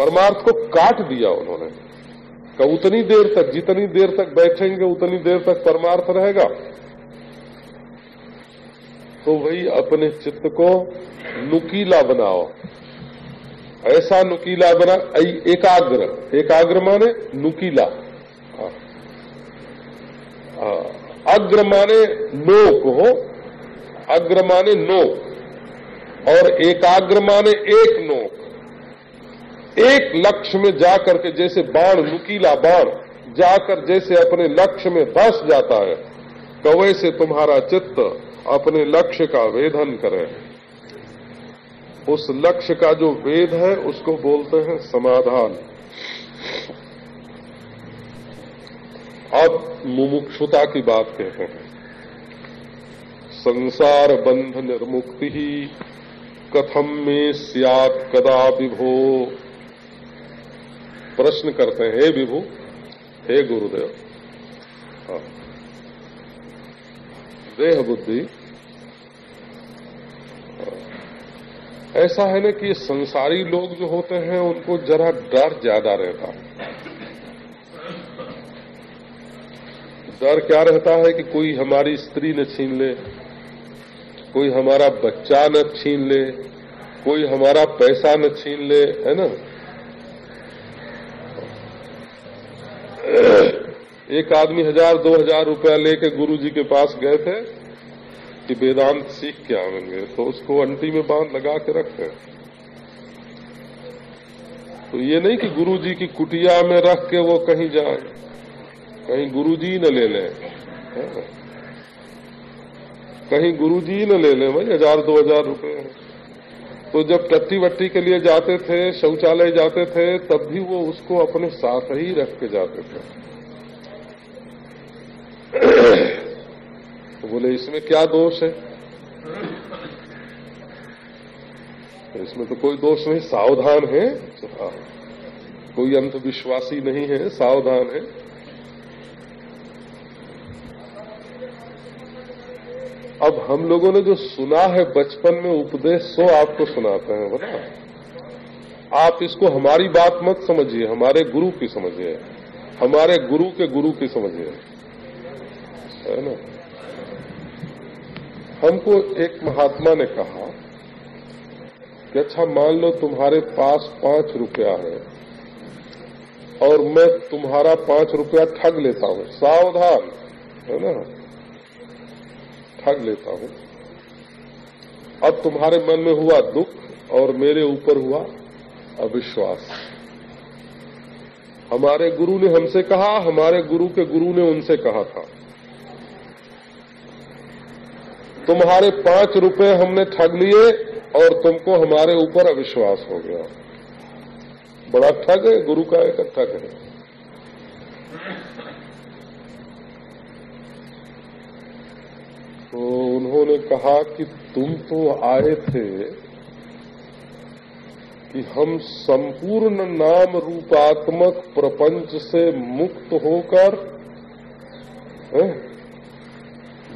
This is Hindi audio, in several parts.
परमार्थ को काट दिया उन्होंने। का उतनी देर तक, जितनी देर तक बैठेंगे, उतनी देर तक परमार्थ रहेगा। तो वही अपने चित्त को नुकीला बनाओ। ऐसा नुकीला बना एकाग्र। एकाग्र माने नुकीला। अग्र माने नोक हो, अग्र माने नोक। और एकाग्र माने एक नोक। एक लक्ष्य में जाकर के जैसे बाण नुकीला बाण जाकर जैसे अपने लक्ष्य में धस जाता है कवे से तुम्हारा चित्त अपने लक्ष्य का वेधन करे। उस लक्ष्य का जो वेद है, उसको बोलते हैं समाधान। अब मुमुक्षुता की बात कहते हैं। संसार बंध निर्मुक्ति ही कथम में सियात कदा विभो प्रश्न करते हैं, हे विभु, हे गुरुदेव। हाँ। देह बुद्धि। ऐसा है ना कि संसारी लोग जो होते हैं, उनको जरा डर ज़्यादा रहता है। डर क्या रहता है कि कोई हमारी स्त्री न छीन ले, कोई हमारा बच्चा न छीन ले, कोई हमारा पैसा न छीन ले, है ना? एक आदमी हज़ार, दो हज़ार रुपया लेके गुरु जी के पास गए थे कि वेदांत सीख के आवेंगे तो उसको अंटी में बाँध लगा के रखे तो ये नहीं कि गुरु जी की कुटिया में रख के वो कहीं जाए, कहीं गुरु जी न ले लें कहीं गुरु जी न ले लें भाई हज़ार, दो हज़ार रुपए तो जब टट्टी वट्टी के लिए जाते थे, शौचालय जाते थे, तब भी वो उसको अपने साथ ही रख के जाते थे। तो बोले, इसमें क्या दोष है? इसमें तो कोई दोष नहीं, सावधान है। हाँ। कोई अंधविश्वासी नहीं है, सावधान है। अब हम लोगों ने जो सुना है बचपन में उपदेश, सो आपको सुनाते हैं। बोला आप इसको हमारी बात मत समझिए, हमारे गुरु की समझिए। हमारे गुरु के गुरु की समझिए। है ना? हमको एक महात्मा ने कहा कि अच्छा मान लो तुम्हारे पास पाँच रुपया है और मैं तुम्हारा पाँच रुपया ठग लेता हूँ। सावधान। है ना? ठग लेता हूँ। अब तुम्हारे मन में हुआ दुख और मेरे ऊपर हुआ अविश्वास। हमारे गुरु ने हमसे कहा, हमारे गुरु के गुरु ने उनसे कहा था। तुम्हारे पाँच रुपए हमने ठग लिए और तुमको हमारे ऊपर अविश्वास हो गया। बड़ा ठग है, गुरु का एक ठग है। तो उन्होंने कहा कि तुम तो आए थे कि हम संपूर्ण नाम रूपात्मक प्रपंच से मुक्त होकर?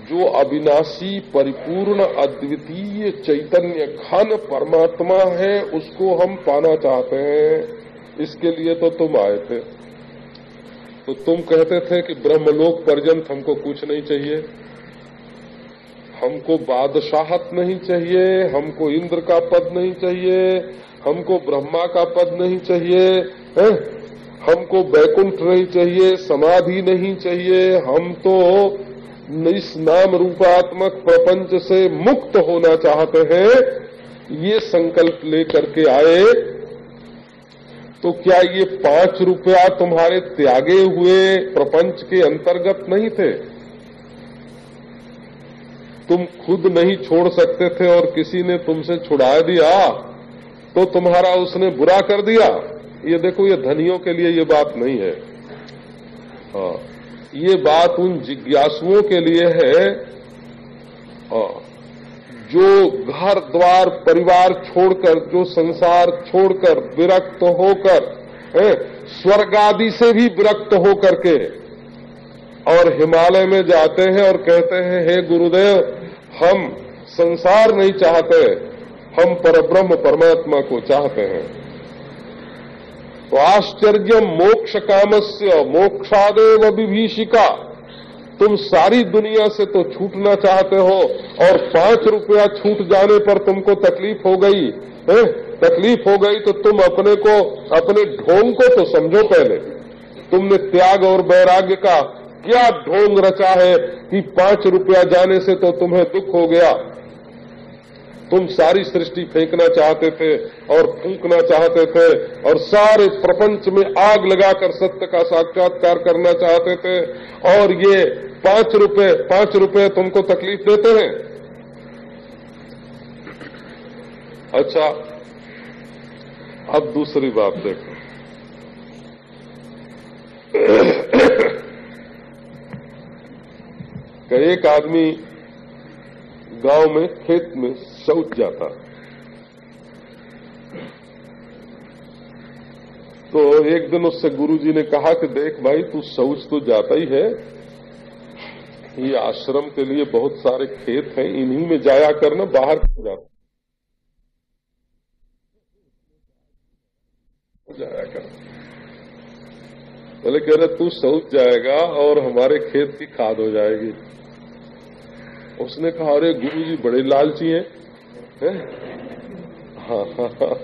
जो अविनाशी, परिपूर्ण, अद्वितीय, चैतन्य घन परमात्मा है, उसको हम पाना चाहते हैं इसके लिए तो तुम आए थे तो तुम कहते थे कि ब्रह्मलोक पर्यंत हमको कुछ नहीं चाहिए हमको बादशाहत नहीं चाहिए, हमको इंद्र का पद नहीं चाहिए, हमको ब्रह्मा का पद नहीं चाहिए, है? हमको बैकुंठ नहीं चाहिए, समाधि नहीं चाहिए, हम तो इस नाम रूपात्मक प्रपंच से मुक्त होना चाहते हैं ये संकल्प लेकर के आए तो क्या ये पाँच रुपया तुम्हारे त्यागे हुए प्रपंच के अंतर्गत नहीं थे तुम खुद नहीं छोड़ सकते थे और किसी ने तुमसे छुड़ा दिया तो तुम्हारा उसने बुरा कर दिया। ये देखो ये धनियों के लिए ये बात नहीं है। हाँ ये बात उन जिज्ञासुओं के लिए है आ, जो घर द्वार परिवार छोड़कर जो संसार छोड़कर विरक्त होकर स्वर्ग आदि से भी विरक्त होकर के। और हिमालय में जाते हैं और कहते हैं, हे गुरुदेव, हम संसार नहीं चाहते, हम परब्रह्म परमात्मा को चाहते हैं तो आश्चर्य मोक्ष कामस्य, मोक्षादेव विभीषिका, तुम सारी दुनिया से तो छूटना चाहते हो और पाँच रुपया छूट जाने पर तुमको तकलीफ़ हो गई, है? तकलीफ़ हो गई तो तुम अपने को, अपने ढोंग को तो समझो पहले तुमने त्याग और वैराग्य का क्या ढोंग रचा है कि पाँच रुपया जाने से तो तुम्हें दुख हो गया? तुम सारी सृष्टि फेंकना चाहते थे और फूकना चाहते थे और सारे प्रपंच में आग लगाकर सत्य का साक्षात्कार करना चाहते थे और ये पाँच रुपए पाँच रुपए तुमको तकलीफ़ देते हैं? अच्छा अब दूसरी बात देखो। एक आदमी गाँव में, खेत में शौच जाता तो एक दिन उससे गुरुजी ने कहा कि देख भाई, तू शौच तो जाता ही है। ये आश्रम के लिए बहुत सारे खेत हैं, इन्हीं में जाया करना, बाहर क्यों जाता? जाया कर बोले कह रहे तू शौच जाएगा और हमारे खेत की खाद हो जाएगी। उसने कहा, अरे, गुरु जी, बड़े लालची हैं। है? हाँ हाँ हाँ।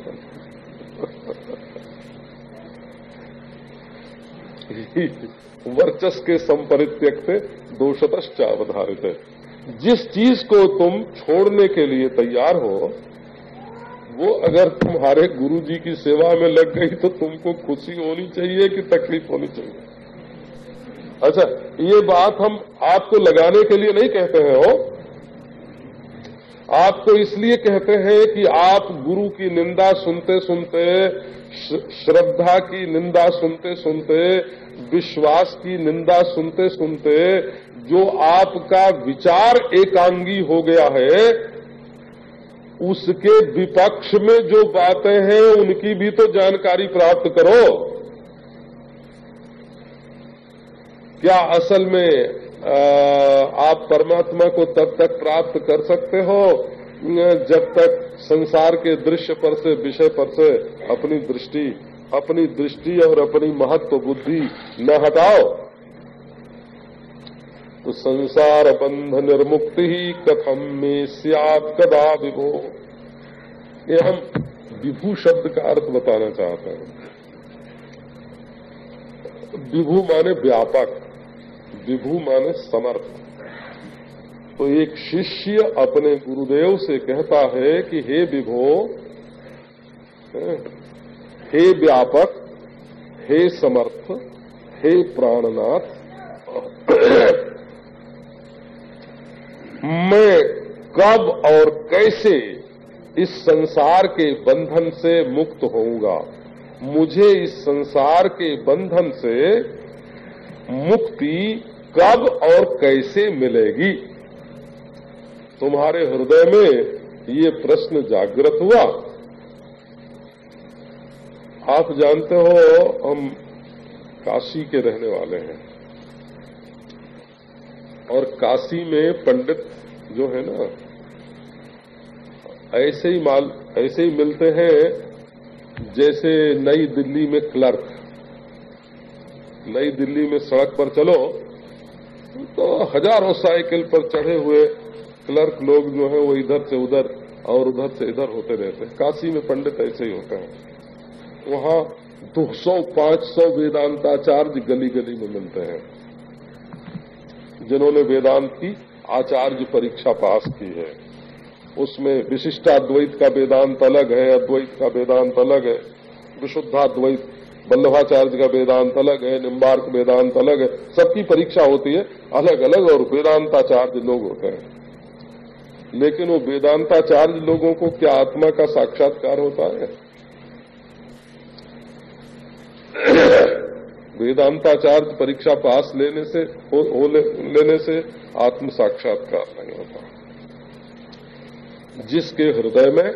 वर्चस के संपरित्यक से दोषतश्च अवधारित है। जिस चीज़ को तुम छोड़ने के लिए तैयार हो, वो अगर तुम्हारे गुरु जी की सेवा में लग गई तो तुमको खुशी होनी चाहिए कि तकलीफ़ होनी चाहिए। अच्छा ये बात हम आपको लगाने के लिए नहीं कहते हैं हो। आपको इसलिए कहते हैं कि आप गुरु की निंदा सुनते सुनते श्रद्धा की निंदा सुनते सुनते, विश्वास की निंदा सुनते सुनते, जो आपका विचार एकांगी हो गया है, उसके विपक्ष में जो बातें हैं, उनकी भी तो जानकारी प्राप्त करो। क्या असल में आप परमात्मा को तब तक प्राप्त कर सकते हो जब तक संसार के दृश्य पर से, विषय पर से अपनी दृष्टि अपनी दृष्टि और अपनी महत्व बुद्धि न हटाओ। तो संसार बंध निर्मुक्ति ही कथम में सियात कदा विभो। ये हम विभू शब्द का अर्थ बताना चाहते हैं। विभू माने व्यापक। विभू माने समर्थ। तो एक शिष्य अपने गुरुदेव से कहता है कि, हे विभो, हे व्यापक, हे समर्थ, हे प्राणनाथ, मैं कब और कैसे इस संसार के बंधन से मुक्त होऊँगा? मुझे इस संसार के बंधन से मुक्ति कब और कैसे मिलेगी? तुम्हारे हृदय में ये प्रश्न जागृत हुआ। आप जानते हो, हम काशी के रहने वाले हैं। और काशी में पंडित जो है ना, ऐसे ही माल, ऐसे ही मिलते हैं, जैसे नई दिल्ली में क्लर्क। नई दिल्ली में सड़क पर चलो तो हज़ारों साइकिल पर चढ़े हुए क्लर्क लोग जो है वो इधर से उधर और उधर से इधर होते रहते हैं। काशी में पंडित ऐसे ही होते हैं। वहाँ दो सौ, पाँच सौ वेदांताचार्य गली गली में मिलते हैं, जिन्होंने वेदांत की आचार्य परीक्षा पास की है। उसमें विशिष्टाद्वैत का वेदांत अलग है, अद्वैत का वेदांत अलग है, विशुद्धाद्वैत वल्लभाचार्य का वेदांत अलग है निम्बार्क वेदांत अलग है सबकी परीक्षा होती है अलग अलग और वेदांताचार्य लोग होते हैं। लेकिन वो वेदांताचार्य लोगों को क्या आत्मा का साक्षात्कार होता है? वेदांताचार्य परीक्षा पास लेने से हो, हो ले, लेने से आत्म साक्षात्कार नहीं होता। जिसके हृदय में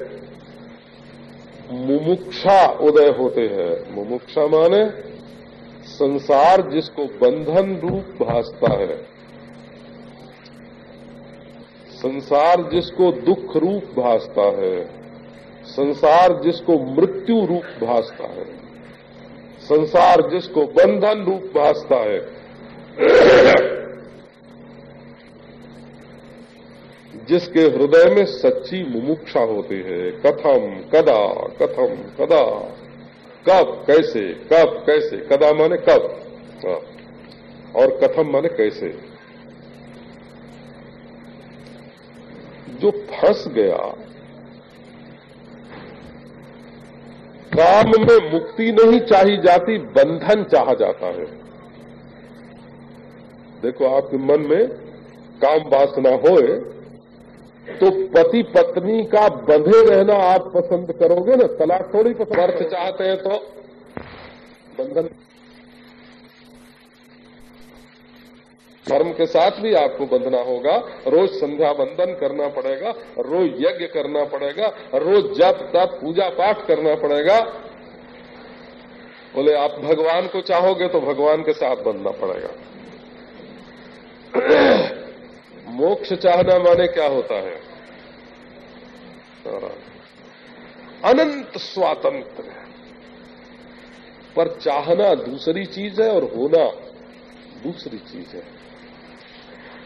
मुमुक्षा उदय होते हैं। मुमुक्षा माने संसार जिसको बंधन रूप भासता है। संसार जिसको दुख रूप भासता है। संसार जिसको मृत्यु रूप भासता है। संसार जिसको बंधन रूप भासता है। जिसके हृदय में सच्ची मुमुक्षा होती है। कथम, कदा कथम, कदा। कब, कैसे कब, कैसे, कदा माने कब। हाँ। और कथम माने कैसे। जो फंस गया, काम में मुक्ति नहीं चाही जाती, बंधन चाहा जाता है। देखो आपके मन में काम वासना होए तो पति पत्नी का बंधे रहना आप पसंद करोगे ना? तलाक थोड़ी पसंद अर्थ चाहते हैं तो। बंधन। धर्म के साथ भी आपको बंधना होगा। रोज संध्या बंदन करना पड़ेगा रोज यज्ञ करना पड़ेगा रोज जप तप पूजा पाठ करना पड़ेगा। बोले आप भगवान को चाहोगे तो भगवान के साथ बंधना पड़ेगा। मोक्ष चाहना माने क्या होता है? अनंत स्वातंत्र पर चाहना दूसरी चीज़ है और होना दूसरी चीज़ है।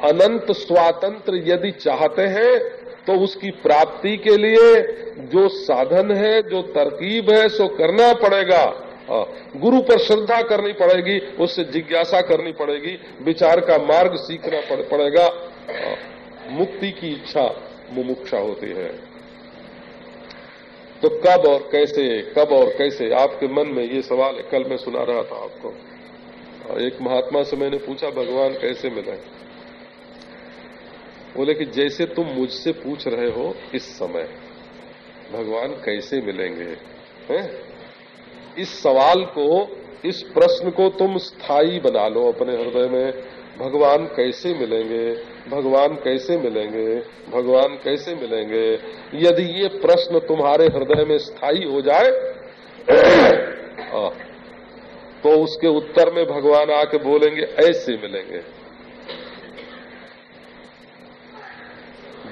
अनंत स्वातंत्र यदि चाहते हैं तो उसकी प्राप्ति के लिए जो साधन है जो तरकीब है सो करना पड़ेगा। हाँ, गुरु पर श्रद्धा करनी पड़ेगी उससे जिज्ञासा करनी पड़ेगी विचार का मार्ग सीखना पड़ेगा। हाँ, मुक्ति की इच्छा मुमुक्षा होती है। तो कब और कैसे कब और कैसे? आपके मन में ये सवाल कल मैं सुना रहा था आपको। हाँ, एक महात्मा से मैंने पूछा भगवान कैसे मिले? बोले कि जैसे तुम मुझसे पूछ रहे हो इस समय भगवान कैसे मिलेंगे? हैं? इस सवाल को इस प्रश्न को तुम स्थायी बना लो अपने हृदय में। भगवान कैसे मिलेंगे? भगवान कैसे मिलेंगे? भगवान कैसे मिलेंगे? यदि ये प्रश्न तुम्हारे हृदय में स्थायी हो जाए तो उसके उत्तर में भगवान आके बोलेंगे, ऐसे मिलेंगे।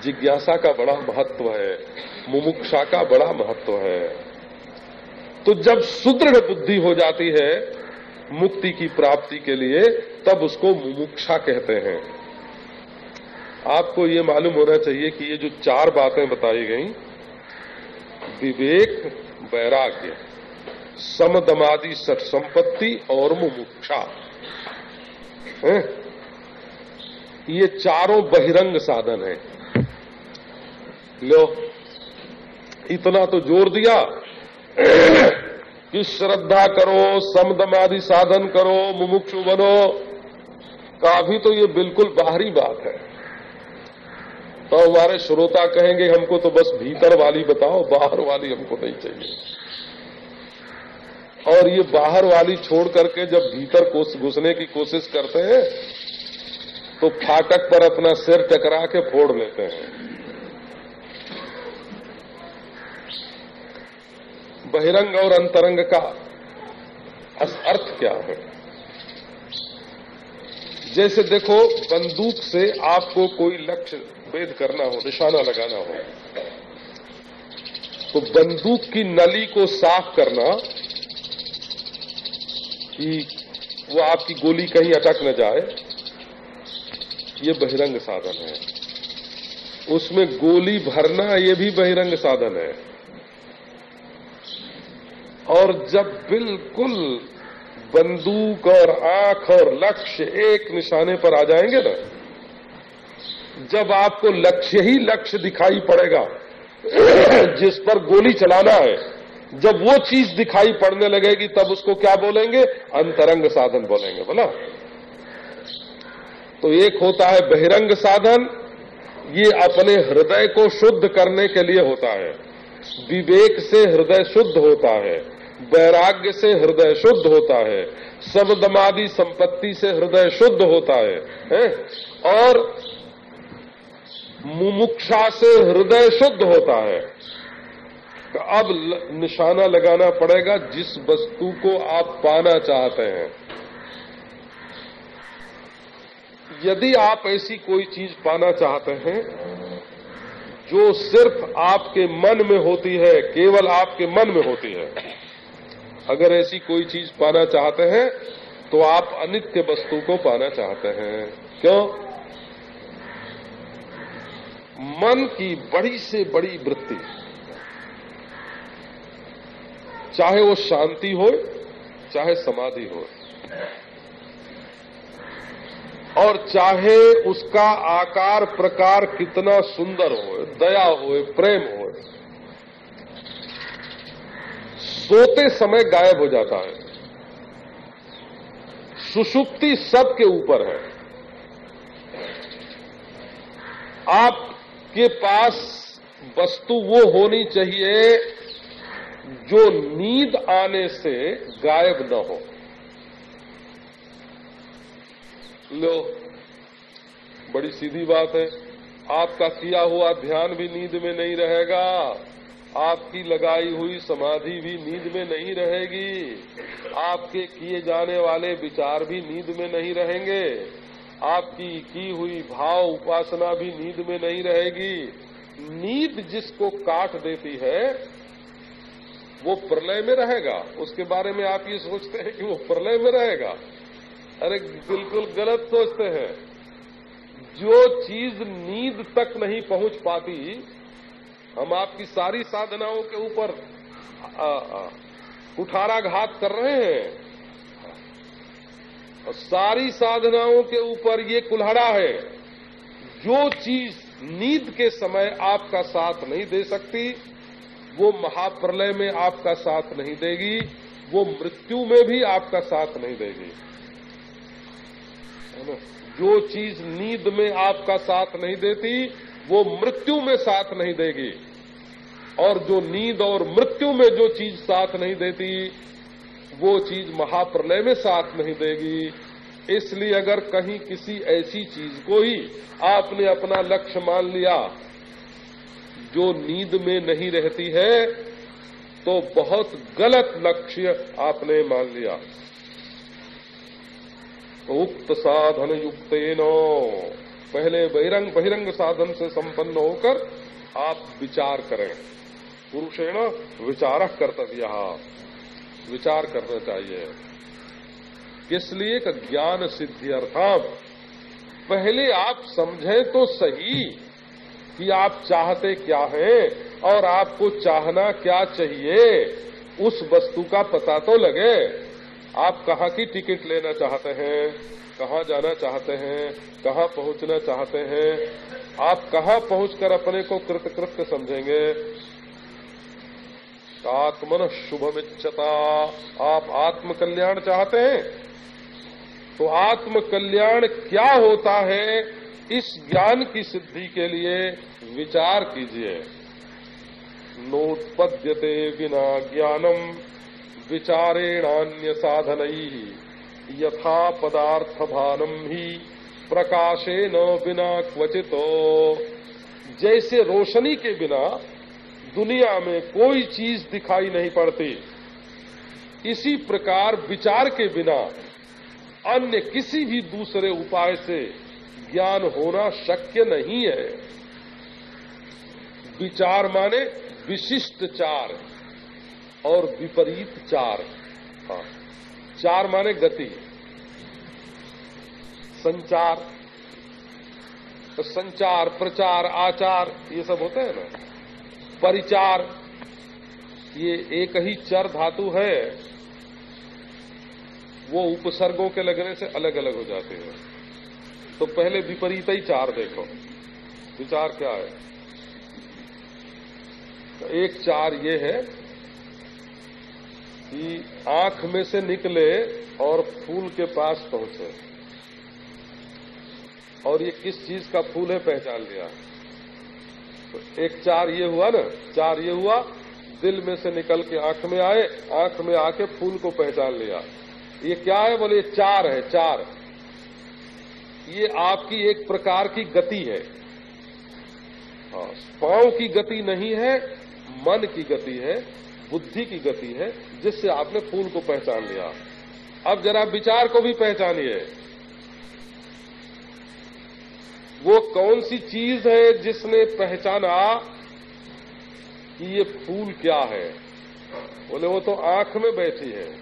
जिज्ञासा का बड़ा महत्व है, मुमुक्षा का बड़ा महत्व है। तो जब सुदृढ़ बुद्धि हो जाती है, मुक्ति की प्राप्ति के लिए तब उसको मुमुक्षा कहते हैं। आपको ये मालूम होना चाहिए कि ये जो चार बातें बताई गई, विवेक, वैराग्य, समदमादि सठ संपत्ति और मुमुक्षा। है? ये चारों बहिरंग साधन है। लो, इतना तो ज़ोर दिया। कि श्रद्धा करो, समदमादि साधन करो, मुमुक्षु बनो। काफ़ी तो ये बिल्कुल बाहरी बात है। तो हमारे श्रोता कहेंगे, हमको तो बस भीतर वाली बताओ, बाहर वाली हमको नहीं चाहिए। और ये बाहर वाली छोड़ करके जब भीतर घुसने की कोशिश करते हैं तो फाटक पर अपना सिर टकरा के फोड़ लेते हैं। बहिरंग और अंतरंग का अर्थ क्या है? जैसे देखो, बंदूक से आपको कोई लक्ष्य भेद करना हो, निशाना लगाना हो तो बंदूक की नली को साफ़ करना कि वो आपकी गोली कहीं अटक न जाए, ये बहिरंग साधन है। उसमें गोली भरना, ये भी बहिरंग साधन है। और जब बिल्कुल बंदूक और आँख और लक्ष्य एक निशाने पर आ जाएँगे ना? जब आपको लक्ष्य ही लक्ष्य दिखाई पड़ेगा, जिस पर गोली चलाना है, जब वो चीज़ दिखाई पड़ने लगेगी, तब उसको क्या बोलेंगे? अंतरंग साधन बोलेंगे, बोला। तो एक होता है बहिरंग साधन, ये अपने हृदय को शुद्ध करने के लिए होता है। विवेक से हृदय शुद्ध होता है। वैराग्य से हृदय शुद्ध होता है सबदमादि संपत्ति से हृदय शुद्ध होता है, है? और मुमुक्षा से हृदय शुद्ध होता है तो अब निशाना लगाना पड़ेगा जिस वस्तु को आप पाना चाहते हैं यदि आप ऐसी कोई चीज़ पाना चाहते हैं जो सिर्फ़ आपके मन में होती है केवल आपके मन में होती है अगर ऐसी कोई चीज़ पाना चाहते हैं तो आप अनित्य वस्तु को पाना चाहते हैं। क्यों? मन की बड़ी से बड़ी वृत्ति। चाहे वो शांति हो, चाहे समाधि हो। और चाहे उसका आकार प्रकार कितना सुंदर हो, दया हो, प्रेम हो। सोते समय गायब हो जाता है। सुषुप्ति सबके ऊपर है। आपके पास वस्तु वो होनी चाहिए जो नींद आने से गायब न हो। लो, बड़ी सीधी बात है। आपका किया हुआ ध्यान भी नींद में नहीं रहेगा। आपकी लगाई हुई समाधि भी नींद में नहीं रहेगी। आपके किए जाने वाले विचार भी नींद में नहीं रहेंगे। आपकी की हुई भाव उपासना भी नींद में नहीं रहेगी। नींद जिसको काट देती है, वो प्रलय में रहेगा। उसके बारे में आप ये सोचते हैं कि वो प्रलय में रहेगा। अरे, बिल्कुल गलत सोचते हैं। जो चीज़ नींद तक नहीं पहुँच पाती हम आपकी सारी साधनाओं के ऊपर कुठाराघात कर रहे हैं। और सारी साधनाओं के ऊपर ये कुल्हड़ा है। जो चीज़ नींद के समय आपका साथ नहीं दे सकती, वो महाप्रलय में आपका साथ नहीं देगी, वो मृत्यु में भी आपका साथ नहीं देगी। जो चीज़ नींद में आपका साथ नहीं देती वो मृत्यु में साथ नहीं देगी। और जो नींद और मृत्यु में जो चीज़ साथ नहीं देती, वो चीज़ महाप्रलय में साथ नहीं देगी। इसलिए अगर कहीं किसी ऐसी चीज़ को ही आपने अपना लक्ष्य मान लिया, जो नींद में नहीं रहती है तो बहुत गलत लक्ष्य आपने मान लिया। उक्त साधन युक्त पहले बहिरंग बहिरंग साधन से संपन्न होकर आप विचार करें। पुरुषेण विचार कर्तव्य। विचार करना चाहिए। किस लिए? का ज्ञान सिद्धि अर्थात, पहले आप समझें तो सही कि आप चाहते क्या हैं और आपको चाहना क्या चाहिए। उस वस्तु का पता तो लगे। आप कहाँ की टिकट लेना चाहते हैं? कहाँ जाना चाहते हैं, कहाँ पहुँचना चाहते हैं, आप कहाँ पहुंचकर अपने को कृतकृत्य समझेंगे। आत्मन शुभमिच्छता। आप आत्म कल्याण चाहते हैं? तो आत्म कल्याण क्या होता है, इस ज्ञान की सिद्धि के लिए विचार कीजिए। नोत्पद्यते बिना ज्ञानम विचारेणान्य साधन यथा पदार्थ भानम ही प्रकाशे न बिना क्वचित। जैसे रोशनी के बिना दुनिया में कोई चीज़ दिखाई नहीं पड़ती, इसी प्रकार विचार के बिना अन्य किसी भी दूसरे उपाय से ज्ञान होना शक्य नहीं है। विचार माने विशिष्ट चार और विपरीत चार। हाँ। चार माने गति। संचार तो संचार, प्रचार, आचार, ये सब होते हैं ना। परिचार, ये एक ही चर धातु है। वो उपसर्गों के लगने से अलग अलग हो जाते हैं। तो पहले विपरीत ही चार देखो। विचार क्या है? तो एक चार ये है कि आँख में से निकले और फूल के पास पहुँचे। और ये किस चीज़ का फूल है पहचान लिया। तो एक चार ये हुआ ना चार ये हुआ दिल में से निकल के आँख में आए आँख में आके फूल को पहचान लिया। ये क्या है? बोले चार है चार। ये आपकी एक प्रकार की गति है। हाँ, पाँव की गति नहीं है मन की गति है। बुद्धि की गति है, जिससे आपने फूल को पहचान लिया। अब जरा विचार को भी पहचानिए। वो कौन सी चीज़ है जिसने पहचाना कि ये फूल क्या है? बोले, वो तो आँख में बैठी है।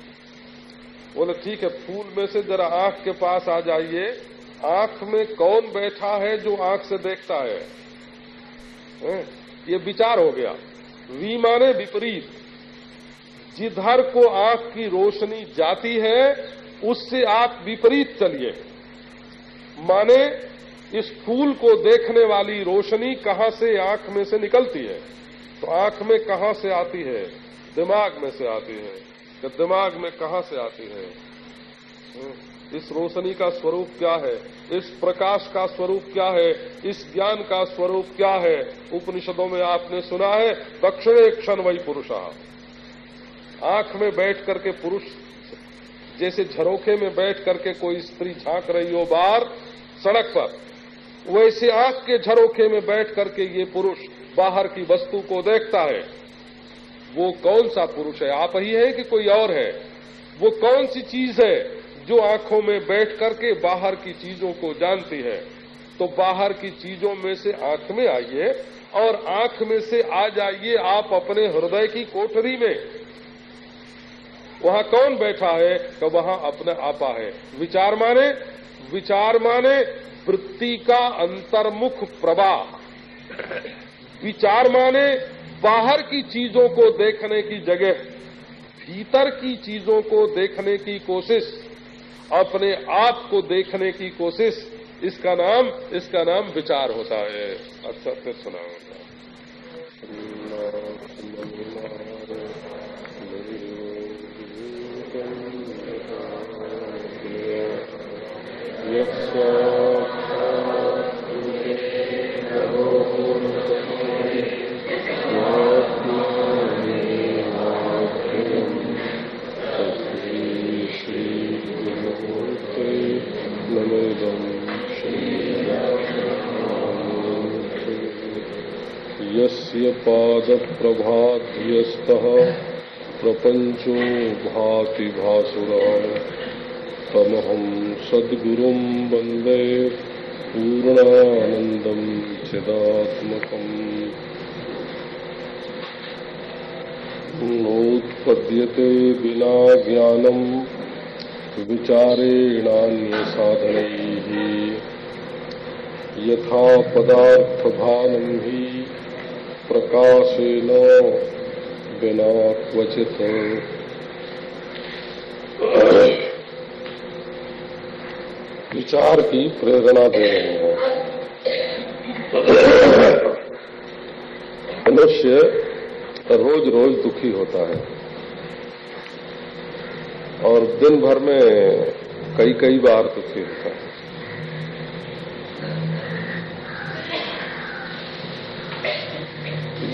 बोले, ठीक है, फूल में से जरा आँख के पास आ जाइए। आँख में कौन बैठा है जो आँख से देखता है? ये विचार हो गया। वी माने विपरीत। जिधर को आँख की रोशनी जाती है उससे आप विपरीत चलिए। माने इस फूल को देखने वाली रोशनी कहाँ से आँख में से निकलती है? तो आँख में कहाँ से आती है? दिमाग में से आती है। तो दिमाग में कहाँ से आती है? हम्म, इस रोशनी का स्वरूप क्या है? इस प्रकाश का स्वरूप क्या है? इस ज्ञान का स्वरूप क्या है? उपनिषदों में आपने सुना है दक्षिणे क्षण वही पुरुषा। आँख में बैठ करके पुरुष, जैसे झरोखे में बैठ करके कोई स्त्री झाँक रही हो बाहर, सड़क पर, वैसे आँख के झरोखे में बैठ करके ये पुरुष बाहर की वस्तु को देखता है। वो कौन सा पुरुष है? आप ही है कि कोई और है? वो कौन सी चीज़ है जो आँखों में बैठ करके बाहर की चीज़ों को जानती है? तो बाहर की चीज़ों में से आँख में आइए और आँख में से आ जाइए आप अपने हृदय की कोठरी में। वहाँ कौन बैठा है तो वहाँ अपने आपा है। विचार माने विचार माने वृत्ति का अंतर्मुख प्रवाह। विचार माने बाहर की चीज़ों को देखने की जगह, भीतर की चीज़ों को देखने की कोशिश, अपने आप को देखने की कोशिश। इसका नाम इसका नाम विचार होता है। अच्छा फिर सुना होगा यस्य पादप्रभाध्यस्तः प्रपञ्चो भाति भासुरः। तमहं सद्गुरुं वंदे पूर्णानन्दम् चिदात्मकम्। नोत्पद्यते विना ज्ञानम् विचारेणान्यसाधनैः। यथा पदार्थभानम् हि प्रकाशेन बिना क्वचित विचार की प्रेरणा दे रहे हैं। मनुष्य रोज रोज दुखी होता है। और दिन भर में कई कई बार दुखी होता है।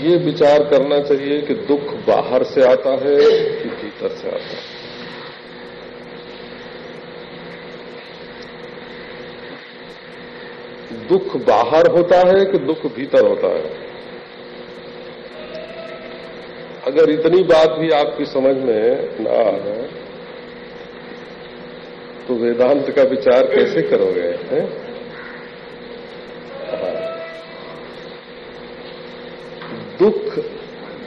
ये विचार करना चाहिए कि दुख बाहर से आता है कि भीतर से आता है। दुख बाहर होता है कि दुख भीतर होता है? अगर इतनी बात भी आपकी समझ में ना आ जाए तो वेदांत का विचार कैसे करोगे हैं? दुख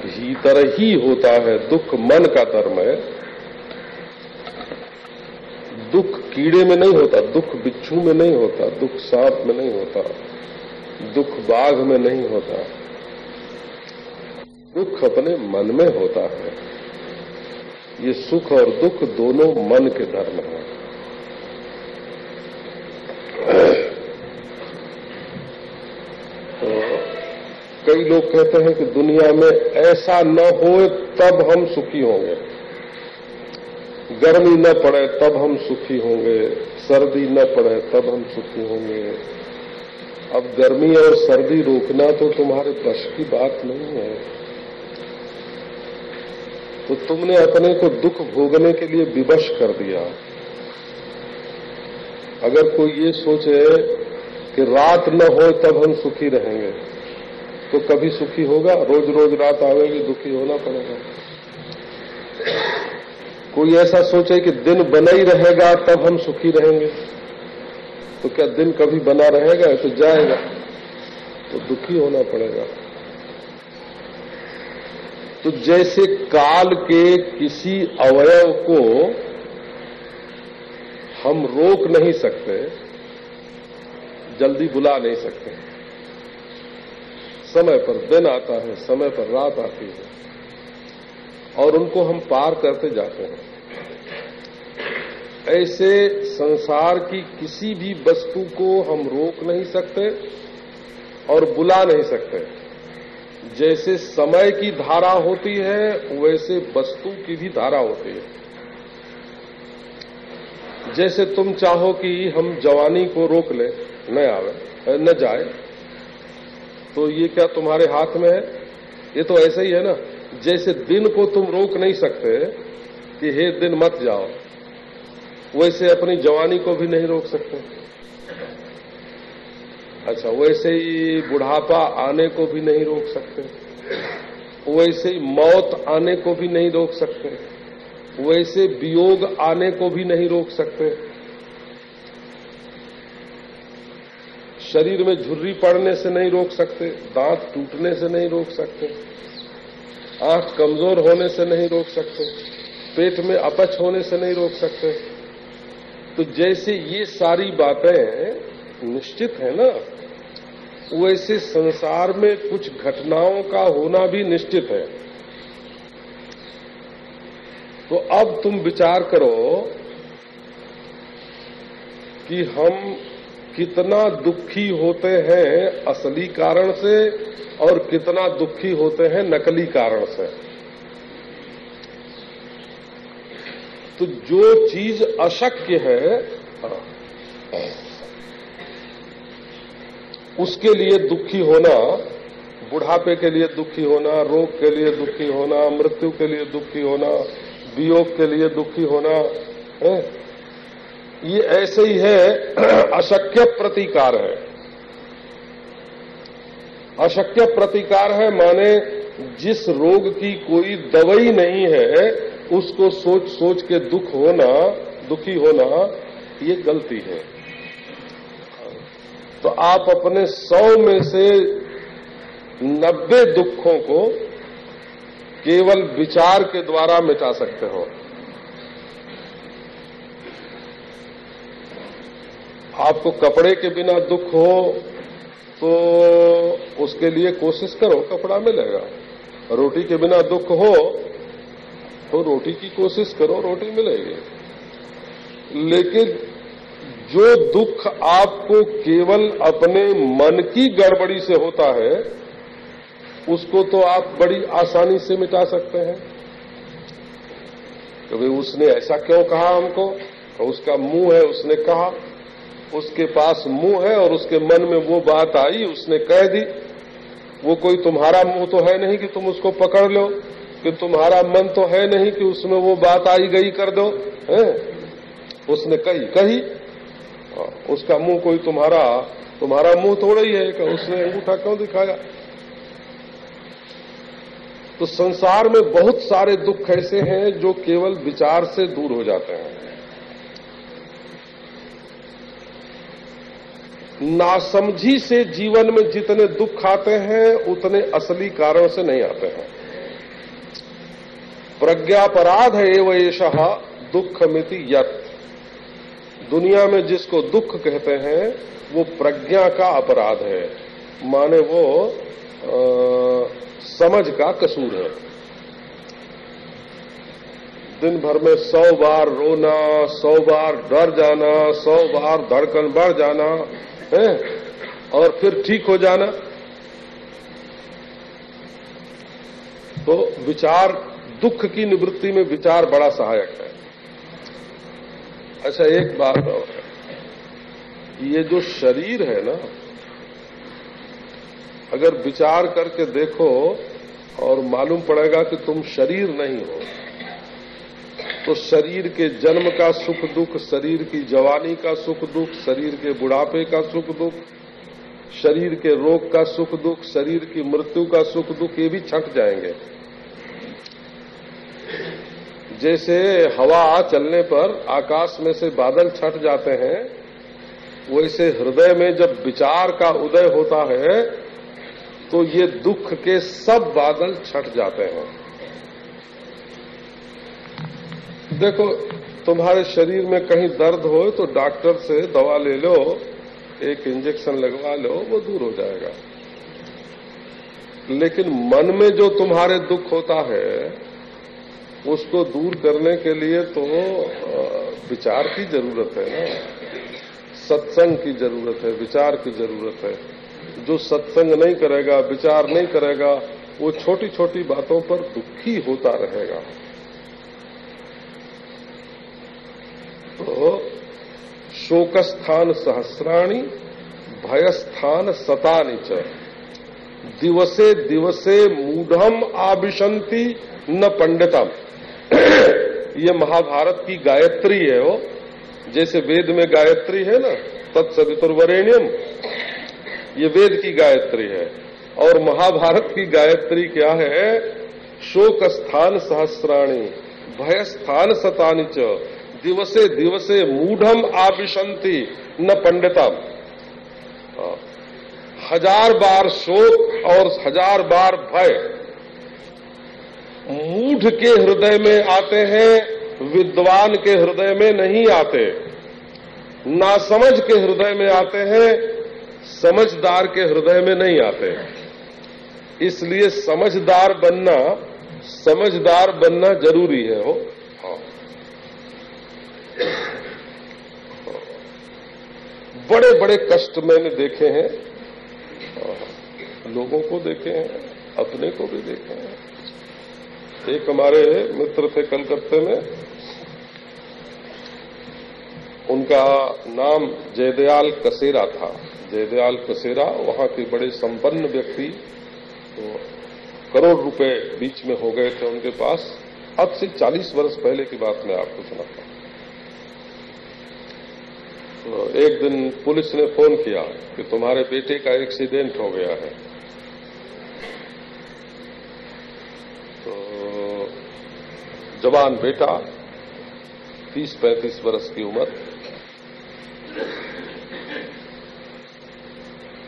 भीतर ही होता है, दुख मन का धर्म है दुख कीड़े में नहीं होता, दुख बिच्छू में नहीं होता, दुख सांप में नहीं होता, दुख बाघ में नहीं होता। दुख अपने मन में होता है। ये सुख और दुख दोनों मन के धर्म हैं। तो कई लोग कहते हैं कि दुनिया में ऐसा न हो तब हम सुखी होंगे। गर्मी न पड़े तब हम सुखी होंगे, सर्दी न पड़े तब हम सुखी होंगे। अब गर्मी और सर्दी रोकना तो तुम्हारे बस की बात नहीं है। तो तुमने अपने को दुख भोगने के लिए विवश कर दिया। अगर कोई ये सोचे कि रात न हो तब हम सुखी रहेंगे तो कभी सुखी होगा? रोज रोज रात आवेगी, दुखी होना पड़ेगा। कोई ऐसा सोचे कि दिन बना ही रहेगा, तब हम सुखी रहेंगे। तो क्या दिन कभी बना रहेगा तो जाएगा तो दुखी होना पड़ेगा। तो जैसे काल के किसी अवयव को हम रोक नहीं सकते, जल्दी बुला नहीं सकते। समय पर दिन आता है, समय पर रात आती है। और उनको हम पार करते जाते हैं। ऐसे संसार की किसी भी वस्तु को हम रोक नहीं सकते और बुला नहीं सकते। जैसे समय की धारा होती है, वैसे वस्तु की भी धारा होती है। जैसे तुम चाहो कि हम जवानी को रोक ले, न आवे, न जाए तो ये क्या तुम्हारे हाथ में है? ये तो ऐसा ही है ना? जैसे दिन को तुम रोक नहीं सकते कि हे दिन मत जाओ, वैसे अपनी जवानी को भी नहीं रोक सकते। अच्छा वैसे ही बुढ़ापा आने को भी नहीं रोक सकते। वैसे ही मौत आने को भी नहीं रोक सकते। वैसे वियोग आने को भी नहीं रोक सकते। शरीर में झुर्री पड़ने से नहीं रोक सकते, दांत टूटने से नहीं रोक सकते। आँख कमज़ोर होने से नहीं रोक सकते, पेट में अपच होने से नहीं रोक सकते। तो जैसे ये सारी बातें निश्चित है ना, वैसे संसार में कुछ घटनाओं का होना भी निश्चित है। तो अब तुम विचार करो कि हम कितना दुखी होते हैं असली कारण से और कितना दुखी होते हैं नकली कारण से। तो जो चीज़ अशक्य है, उसके लिए दुखी होना, बुढ़ापे के लिए दुखी होना, रोग के लिए दुखी होना, मृत्यु के लिए दुखी होना, वियोग के लिए दुखी होना, है? ये ऐसे ही है, अशक्य प्रतिकार है। अशक्य प्रतिकार है माने जिस रोग की कोई दवाई नहीं है, उसको सोच सोच के दुख होना, दुखी होना, ये गलती है। तो आप अपने सौ में से नब्बे दुखों को केवल विचार के द्वारा मिटा सकते हो। आपको कपड़े के बिना दुख हो तो उसके लिए कोशिश करो, कपड़ा मिलेगा। रोटी के बिना दुख हो तो रोटी की कोशिश करो, रोटी मिलेगी। लेकिन जो दुख आपको केवल अपने मन की गड़बड़ी से होता है, उसको तो आप बड़ी आसानी से मिटा सकते हैं। कभी उसने ऐसा क्यों कहा हमको? तो उसका मुँह है, उसने कहा उसके पास मुँह है और उसके मन में वो बात आई, उसने कह दी, वो कोई तुम्हारा मुँह तो है नहीं कि तुम उसको पकड़ लो, कि तुम्हारा मन तो है नहीं कि उसमें वो बात आई गई कर दो, है? उसने कही कही उसका मुँह कोई तुम्हारा तुम्हारा मुँह थोड़ा ही है कि उसने अंगूठा क्यों दिखाया? तो संसार में बहुत सारे दुख ऐसे हैं जो केवल विचार से दूर हो जाते हैं। नासमझी से जीवन में जितने दुख आते हैं उतने असली कारण से नहीं आते हैं। प्रज्ञापराध एवं दुख मिति यत। दुनिया में जिसको दुख कहते हैं वो प्रज्ञा का अपराध है। माने वो आ, समझ का कसूर है। दिन भर में सौ बार रोना सौ बार डर जाना सौ बार धड़कन बढ़ जाना है, और फिर ठीक हो जाना। तो विचार, दुख की निवृत्ति में विचार बड़ा सहायक है। अच्छा एक बात और है ये जो शरीर है ना, अगर विचार करके देखो और मालूम पड़ेगा कि तुम शरीर नहीं हो तो शरीर के जन्म का सुख दुख, शरीर की जवानी का सुख दुख, शरीर के बुढ़ापे का सुख दुख, शरीर के रोग का सुख दुख, शरीर की मृत्यु का सुख दुख, ये भी छट जाएँगे। जैसे हवा चलने पर आकाश में से बादल छट जाते हैं, वैसे हृदय में जब विचार का उदय होता है तो ये दुख के सब बादल छट जाते हैं। देखो, तुम्हारे शरीर में कहीं दर्द हो तो डॉक्टर से दवा ले लो, एक इंजेक्शन लगवा लो, वो दूर हो जाएगा। लेकिन मन में जो तुम्हारे दुख होता है, उसको दूर करने के लिए तो विचार की ज़रूरत है ना। सत्संग की ज़रूरत है, विचार की ज़रूरत है। जो सत्संग नहीं करेगा, विचार नहीं करेगा, वो छोटी छोटी बातों पर दुखी होता रहेगा तो शोकस्थान सहस्राणी, भयस्थान सतानी च। दिवसे दिवसे मूढ़म आबिशंति न पंडितम ये महाभारत की गायत्री है वो, जैसे वेद में गायत्री है ना तत्सवितुर्वरेण्यम ये वेद की गायत्री है। और महाभारत की गायत्री क्या है? शोक स्थान सहस्राणी भय स्थान सतानी च। दिवसे दिवसे मूढ़म आविशंति न पंडितम हज़ार बार शोक और हज़ार बार भय। मूढ़ के हृदय में आते हैं, विद्वान के हृदय में नहीं आते। नासमझ के हृदय में आते हैं, समझदार के हृदय में नहीं आते। इसलिए समझदार बनना समझदार बनना ज़रूरी है हो हाँ। बड़े बड़े कष्ट मैंने देखे हैं लोगों को देखे हैं, अपने को भी देखे हैं। एक हमारे मित्र थे कलकत्ते में, उनका नाम जयदयाल कसेरा था। जयदयाल कसेरा, वहाँ के बड़े संपन्न व्यक्ति तो करोड़ रुपए बीच में हो गए थे उनके पास। अब से 40 वर्ष पहले की बात मैं आपको सुनाता एक दिन पुलिस ने फ़ोन किया कि तुम्हारे बेटे का एक्सीडेंट हो गया है। तो जवान बेटा, तीस पैंतीस वर्ष की उम्र।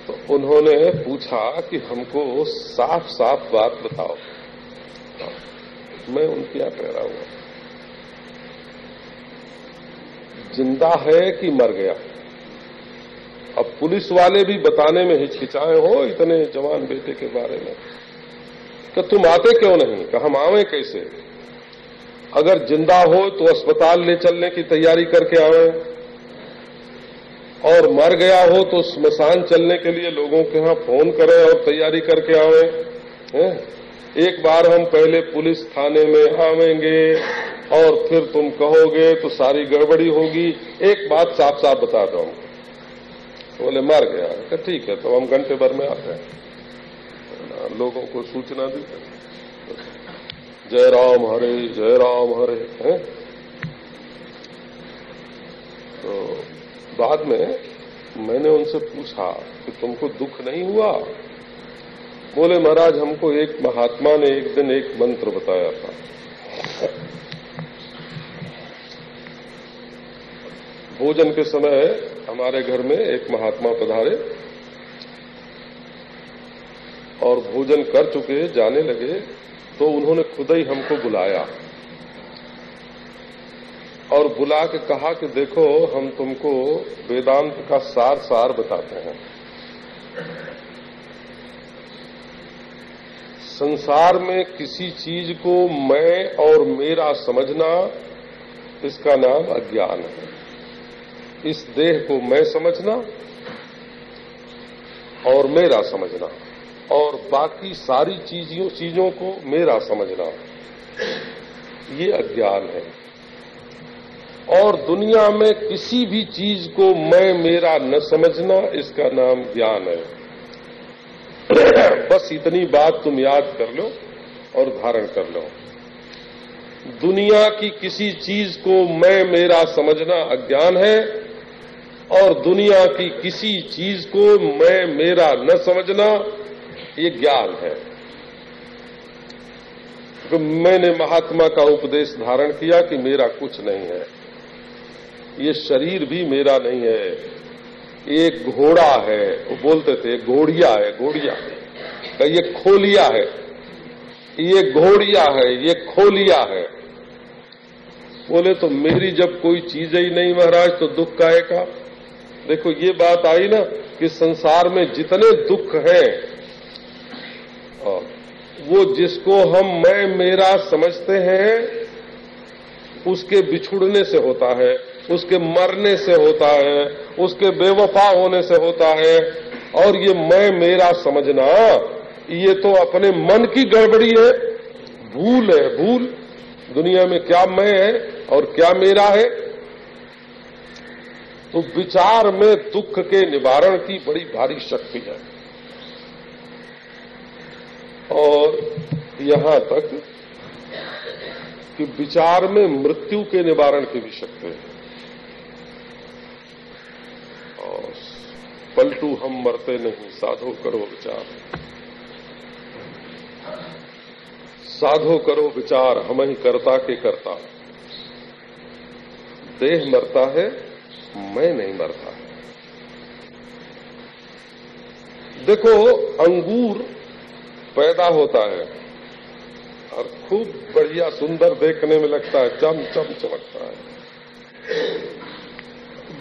तो उन्होंने पूछा कि हमको साफ़ साफ़ बात बताओ। मैं उनके यहाँ ठहरा हुआ ज़िंदा है कि मर गया? अब पुलिस वाले भी बताने में हिचकिचाए हो इतने जवान बेटे के बारे में। कि तुम आते क्यों नहीं? कि हम आवे कैसे? अगर ज़िंदा हो तो अस्पताल ले चलने की तैयारी करके आवे। और मर गया हो तो स्मशान चलने के लिए लोगों के यहाँ फ़ोन करें और तैयारी करके आवे। हैं? एक बार हम पहले पुलिस थाने में आवेंगे और फिर तुम कहोगे तो सारी गड़बड़ी होगी। एक बात साफ़ साफ़ बता दो। बोले, मर गया। ठीक है। तो हम घंटे भर में आते हैं लोगों को सूचना दी। जय राम हरे, जय राम हरे, हैं? तो बाद में मैंने उनसे पूछा कि तुमको दुख नहीं हुआ? बोले, महाराज, हमको एक महात्मा ने एक दिन एक मंत्र बताया था। भोजन के समय हमारे घर में एक महात्मा पधारे और भोजन कर चुके, जाने लगे तो उन्होंने खुद ही हमको बुलाया और बुला के कहा कि, देखो, हम तुमको वेदांत का सार सार बताते हैं। संसार में किसी चीज़ को मैं और मेरा समझना, इसका नाम अज्ञान है। इस देह को मैं समझना और मेरा समझना और बाकी सारी चीज़ों चीज़ों को मेरा समझना, ये अज्ञान है। और दुनिया में किसी भी चीज़ को मैं, मेरा न समझना, इसका नाम ज्ञान है। बस इतनी बात तुम याद कर लो और धारण कर लो। दुनिया की किसी चीज़ को मैं, मेरा समझना अज्ञान है और दुनिया की किसी चीज़ को मैं, मेरा न समझना, ये ज्ञान है। तो मैंने महात्मा का उपदेश धारण किया कि मेरा कुछ नहीं है। ये शरीर भी मेरा नहीं है। एक घोड़ा है, वो बोलते थे, घोड़िया है, घोड़िया तो ये खोलिया है। ये घोड़िया है, ये खोलिया है। बोले तो मेरी जब कोई चीज़ ही नहीं महाराज तो दुख काहे का? देखो, ये बात आई ना कि संसार में जितने दुख हैं वो जिसको हम मैं, मेरा समझते हैं, उसके बिछुड़ने से होता है, उसके मरने से होता है, उसके बेवफा होने से होता है। और ये मैं, मेरा समझना ये तो अपने मन की गड़बड़ी है। भूल है, भूल। दुनिया में क्या मैं है और क्या मेरा है? तो विचार में दुख के निवारण की बड़ी भारी शक्ति है। और यहाँ तक कि विचार में मृत्यु के निवारण की भी शक्ति है। और पलटू हम मरते नहीं, साधो करो विचार। साधो करो विचार, हम ही करता के करता। देह मरता है, मैं नहीं मरता। देखो, अंगूर पैदा होता है और खूब बढ़िया सुंदर देखने में लगता है चम चम चमकता है।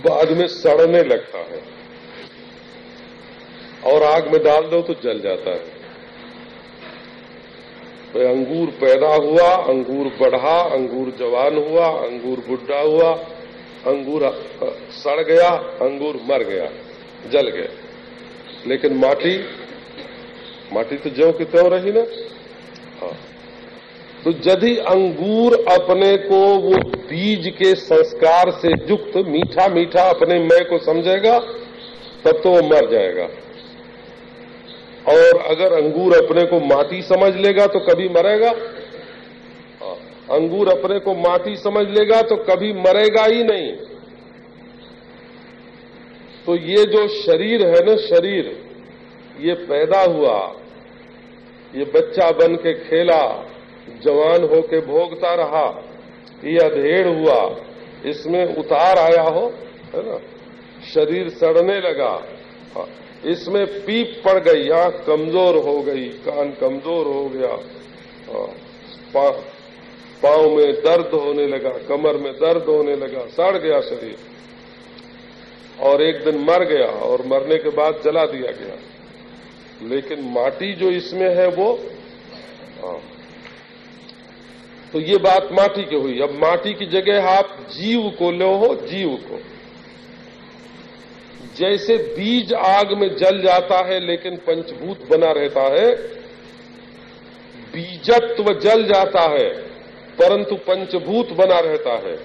बाद में सड़ने लगता है। और आग में डाल दो तो जल जाता है। अंगूर पैदा हुआ, अंगूर बढ़ा, अंगूर जवान हुआ, अंगूर बुढ़ा हुआ, अंगूर सड़ गया, अंगूर मर गया, जल गया। लेकिन माटी माटी तो ज्यो की त्यों रही ना? हाँ। तो यदि अंगूर अपने को वो बीज के संस्कार से युक्त मीठा मीठा अपने मैं को समझेगा, तब तो वो मर जाएगा। और अगर अंगूर अपने को माटी समझ लेगा तो कभी मरेगा। अंगूर अपने को माटी समझ लेगा तो कभी मरेगा ही नहीं। तो ये जो शरीर है ना शरीर, ये पैदा हुआ, ये बच्चा बन के खेला, जवान होके भोगता रहा, ये अधेड़ हुआ, इसमें उतार आया हो, है ना? शरीर सड़ने लगा। इसमें पीप पड़ गई, आँख कमज़ोर हो गई, कान कमज़ोर हो गया पाँव में दर्द होने लगा, कमर में दर्द होने लगा, सड़ गया शरीर। और एक दिन मर गया, और मरने के बाद जला दिया गया। लेकिन माटी जो इसमें है वो तो ये बात माटी की हुई। अब माटी की जगह आप जीव को लो हो, जीव को। जैसे बीज आग में जल जाता है, लेकिन पंचभूत बना रहता है, बीजत्व जल जाता है, परंतु पंचभूत बना रहता है।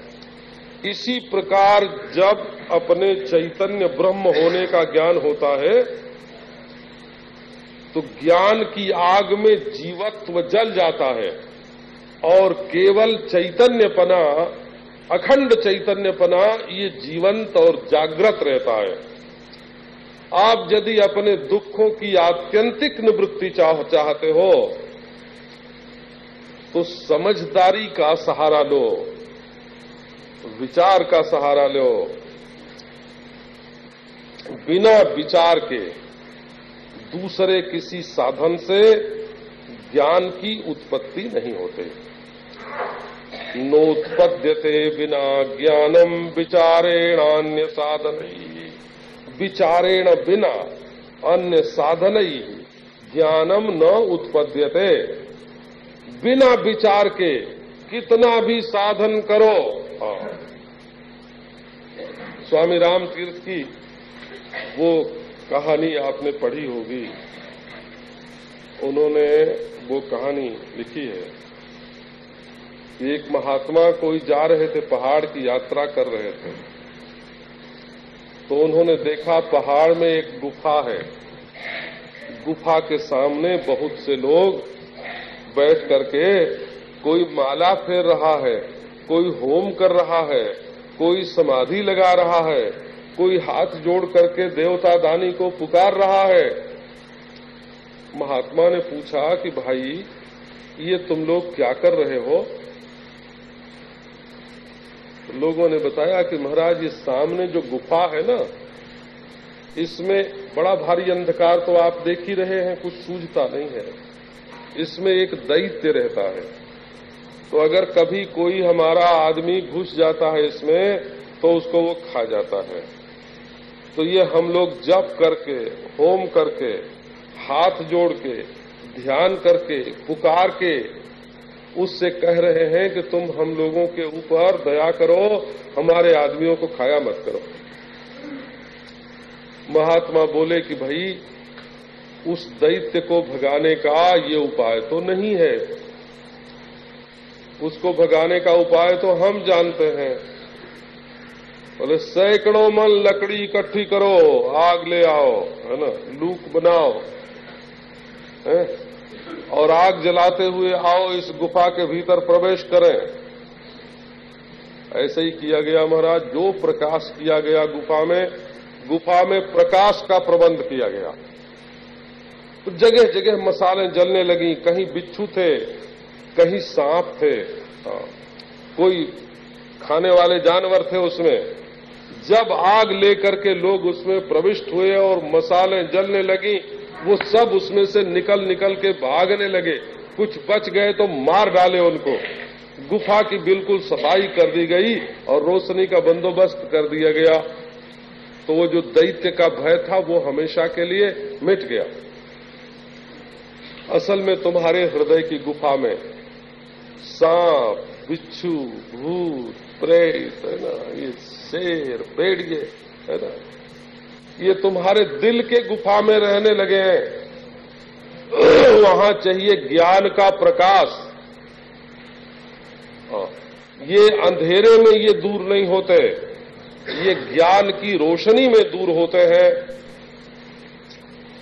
इसी प्रकार जब अपने चैतन्य ब्रह्म होने का ज्ञान होता है तो ज्ञान की आग में जीवत्व जल जाता है, और केवल चैतन्यपना, अखंड चैतन्यपना, ये जीवंत और जागृत रहता है। आप यदि अपने दुखों की आत्यंतिक निवृत्ति चाह, चाहते हो तो समझदारी का सहारा लो विचार का सहारा लो। बिना विचार के दूसरे किसी साधन से ज्ञान की उत्पत्ति नहीं होते। नोत्पद्यते बिना ज्ञानम विचारेणान्य साधन विचारेण बिना अन्य साधन ही ज्ञानम न उत्पद्यते। बिना विचार के कितना भी साधन करो। हाँ। स्वामी राम तीर्थ की वो कहानी आपने पढ़ी होगी। उन्होंने वो कहानी लिखी है। एक महात्मा कोई जा रहे थे, पहाड़ की यात्रा कर रहे थे। तो उन्होंने देखा पहाड़ में एक गुफा है। गुफा के सामने बहुत से लोग बैठ करके कोई माला फेर रहा है, कोई होम कर रहा है, कोई समाधि लगा रहा है, कोई हाथ जोड़ करके देवता दानी को पुकार रहा है। महात्मा ने पूछा कि भाई, ये तुम लोग क्या कर रहे हो? लोगों ने बताया कि महाराज, ये सामने जो गुफा है ना, इसमें बड़ा भारी अंधकार तो आप देख ही रहे हैं, कुछ सूझता नहीं है। इसमें एक दैत्य रहता है। तो अगर कभी कोई हमारा आदमी घुस जाता है इसमें तो उसको वो खा जाता है। तो ये हम लोग जप करके, होम करके, हाथ जोड़ के, ध्यान करके, पुकार के उससे कह रहे हैं कि तुम हम लोगों के ऊपर दया करो, हमारे आदमियों को खाया मत करो। महात्मा बोले कि भाई, उस दैत्य को भगाने का ये उपाय तो नहीं है। उसको भगाने का उपाय तो हम जानते हैं। बोले, सैकड़ों मन लकड़ी इकट्ठी करो, आग ले आओ, है ना लूक बनाओ, है? और आग जलाते हुए आओ, इस गुफा के भीतर प्रवेश करें। ऐसे ही किया गया महाराज, जो प्रकाश किया गया गुफा में गुफा में प्रकाश का प्रबंध किया गया। तो जगह जगह मसाले जलने लगी, कहीं बिच्छू थे, कहीं सांप थे। हाँ। कोई खाने वाले जानवर थे उसमें। जब आग लेकर के लोग उसमें प्रविष्ट हुए और मसाले जलने लगी वो सब उसमें से निकल निकल के भागने लगे। कुछ बच गए तो मार डाले उनको। गुफा की बिल्कुल सफ़ाई कर दी गई और रोशनी का बंदोबस्त कर दिया गया। तो वो जो दैत्य का भय था, वो हमेशा के लिए मिट गया। असल में तुम्हारे हृदय की गुफा में सांप, बिच्छू, भूत, प्रेत, है ना, ये शेर पेड़िए है ना ये तुम्हारे दिल के गुफा में रहने लगे हैं। वहाँ चाहिए ज्ञान का प्रकाश। हाँ, ये अंधेरे में ये दूर नहीं होते। ये ज्ञान की रोशनी में दूर होते हैं।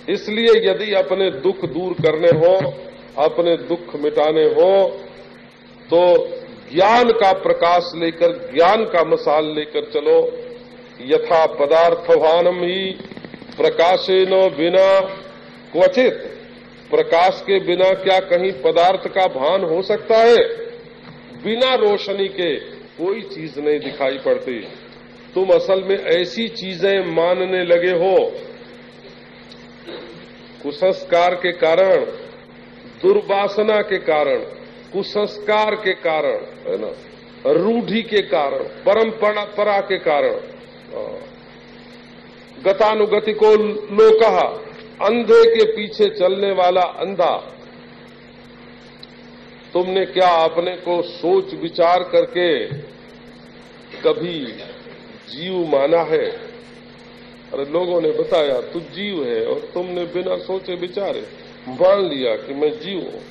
इसलिए यदि अपने दुख दूर करने हो अपने दुख मिटाने हो तो ज्ञान का प्रकाश लेकर ज्ञान का मसाल लेकर चलो। यथा पदार्थवानम ही प्रकाशेन बिना क्वचित। प्रकाश के बिना क्या कहीं पदार्थ का भान हो सकता है? बिना रोशनी के कोई चीज़ नहीं दिखाई पड़ती। तुम असल में ऐसी चीज़ें मानने लगे हो। कुसंस्कार के कारण, दुर्वासना के कारण, कुसंस्कार के कारण, है ना? रूढ़ी के कारण, परंपरा के कारण। गतानुगति को लो कहा अंधे के पीछे चलने वाला अंधा। तुमने क्या अपने को सोच विचार करके कभी जीव माना है? अरे लोगों ने बताया, तू जीव है और तुमने बिना सोचे विचारे मान लिया कि मैं जीव हूँ।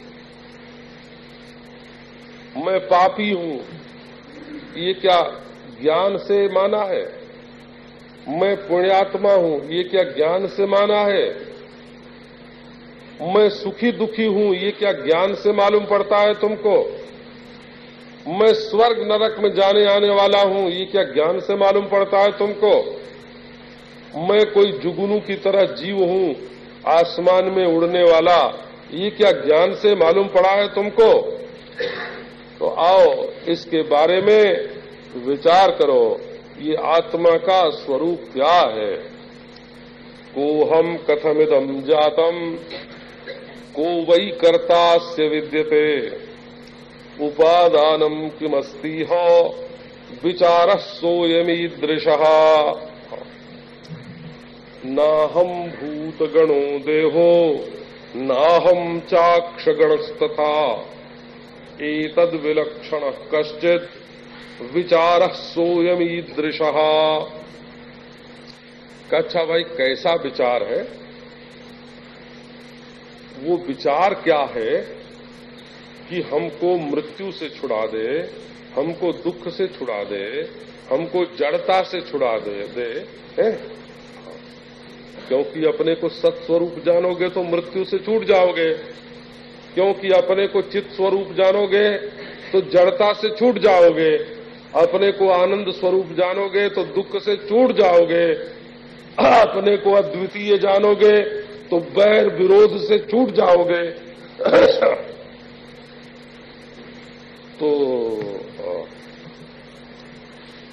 मैं पापी हूँ। ये क्या ज्ञान से माना है? मैं पुण्यात्मा हूँ, ये क्या ज्ञान से माना है? मैं सुखी दुखी हूँ, ये क्या ज्ञान से मालूम पड़ता है तुमको? मैं स्वर्ग नरक में जाने आने वाला हूँ, ये क्या ज्ञान से मालूम पड़ता है तुमको? मैं कोई जुगनू की तरह जीव हूँ, आसमान में उड़ने वाला, ये क्या ज्ञान से मालूम पड़ा है तुमको? तो आओ, इसके बारे में विचार करो। ये आत्मा का स्वरूप क्या है? को हम कथमिदम जातम, को वही कर्ता से विद्यते। उपादानम किमस्ती हो विचार सोयमीदृश नाहम भूतगणो देहो नाहम चाक्षगणस्तथा। एतद विलक्षण कश्चित विचार सोयमीदृश अच्छा भाई, कैसा विचार है? वो विचार क्या है कि हमको मृत्यु से छुड़ा दे, हमको दुख से छुड़ा दे, हमको जड़ता से छुड़ा दे दे, है? क्योंकि अपने को सत्स्वरूप जानोगे तो मृत्यु से छूट जाओगे। क्योंकि अपने को चित्त स्वरूप जानोगे तो जड़ता से छूट जाओगे। अपने को आनंद स्वरूप जानोगे तो दुख से छूट जाओगे। अपने को अद्वितीय जानोगे तो बैर विरोध से छूट जाओगे। तो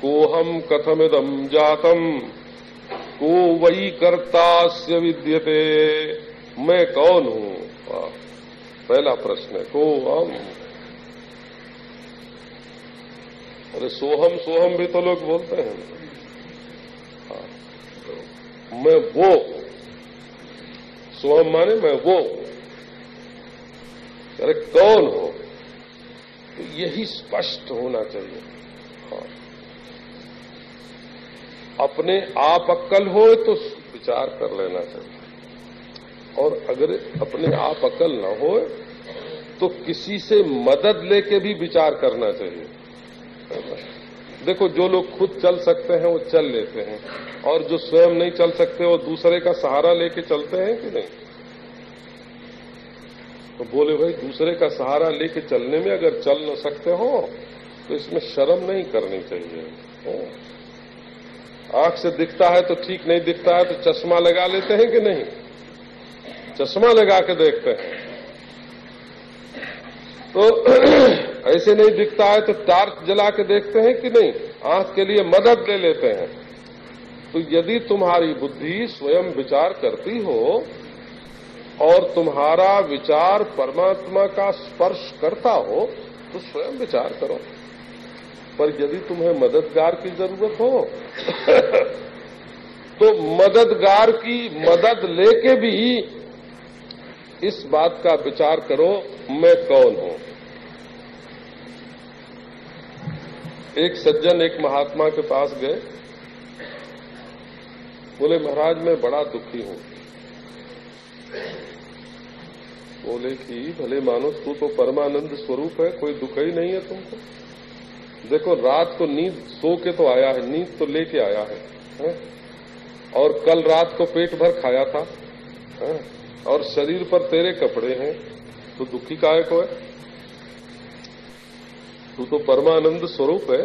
को हम कथमिदम जातम, को वही कर्ता से विद्यते। मैं कौन हूँ? पहला प्रश्न है, को हम अरे सोहम सोहम भी तो लोग बोलते हैं। हाँ। मैं वो सोहम माने मैं वो अरे कौन हो? तो यही स्पष्ट होना चाहिए। हाँ। अपने आप अक्कल हो तो विचार कर लेना चाहिए। और अगर अपने आप अकल न हो तो किसी से मदद लेके भी विचार करना चाहिए। देखो, जो लोग खुद चल सकते हैं, वो चल लेते हैं। और जो स्वयं नहीं चल सकते, वो दूसरे का सहारा लेके चलते हैं कि नहीं? तो बोले, भाई, दूसरे का सहारा लेके चलने में अगर चल न सकते हो तो इसमें शर्म नहीं करनी चाहिए। आँख से दिखता है तो ठीक, नहीं दिखता है तो चश्मा लगा लेते हैं कि नहीं? चश्मा लगा के देखते हैं। तो ऐसे नहीं दिखता है तो टार्च जला के देखते हैं कि नहीं? आँख के लिए मदद ले लेते हैं। तो यदि तुम्हारी बुद्धि स्वयं विचार करती हो और तुम्हारा विचार परमात्मा का स्पर्श करता हो तो स्वयं विचार करो। पर यदि तुम्हें मददगार की ज़रूरत हो तो मददगार की मदद लेके भी इस बात का विचार करो, मैं कौन हूँ? एक सज्जन एक महात्मा के पास गए बोले महाराज मैं बड़ा दुखी हूँ बोले कि भले मानो तू तो परमानंद स्वरूप है कोई दुख ही नहीं है तुमको देखो रात को नींद सो के तो आया है नींद तो लेके आया है, है? और कल रात को पेट भर खाया था है? और शरीर पर तेरे कपड़े हैं तो दुखी काय को है तू तो परमानंद स्वरूप है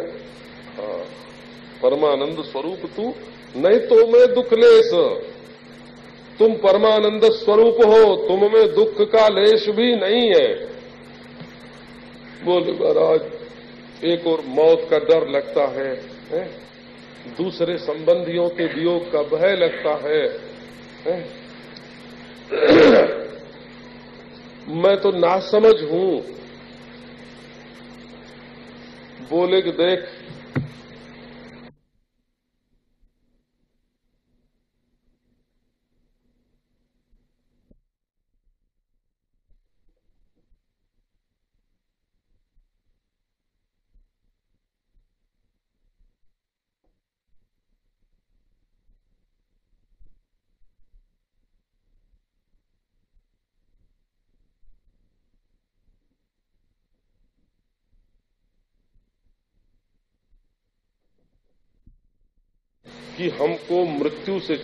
हाँ, परमानंद स्वरूप तू नहीं तो मैं दुख लेस तुम परमानंद स्वरूप हो तुम में दुख का लेश भी नहीं है बोल महाराज एक और मौत का डर लगता है, है? दूसरे संबंधियों के वियोग का भय लगता है, है? मैं तो नासमझ हूँ बोले कि देख कि हमको मृत्यु से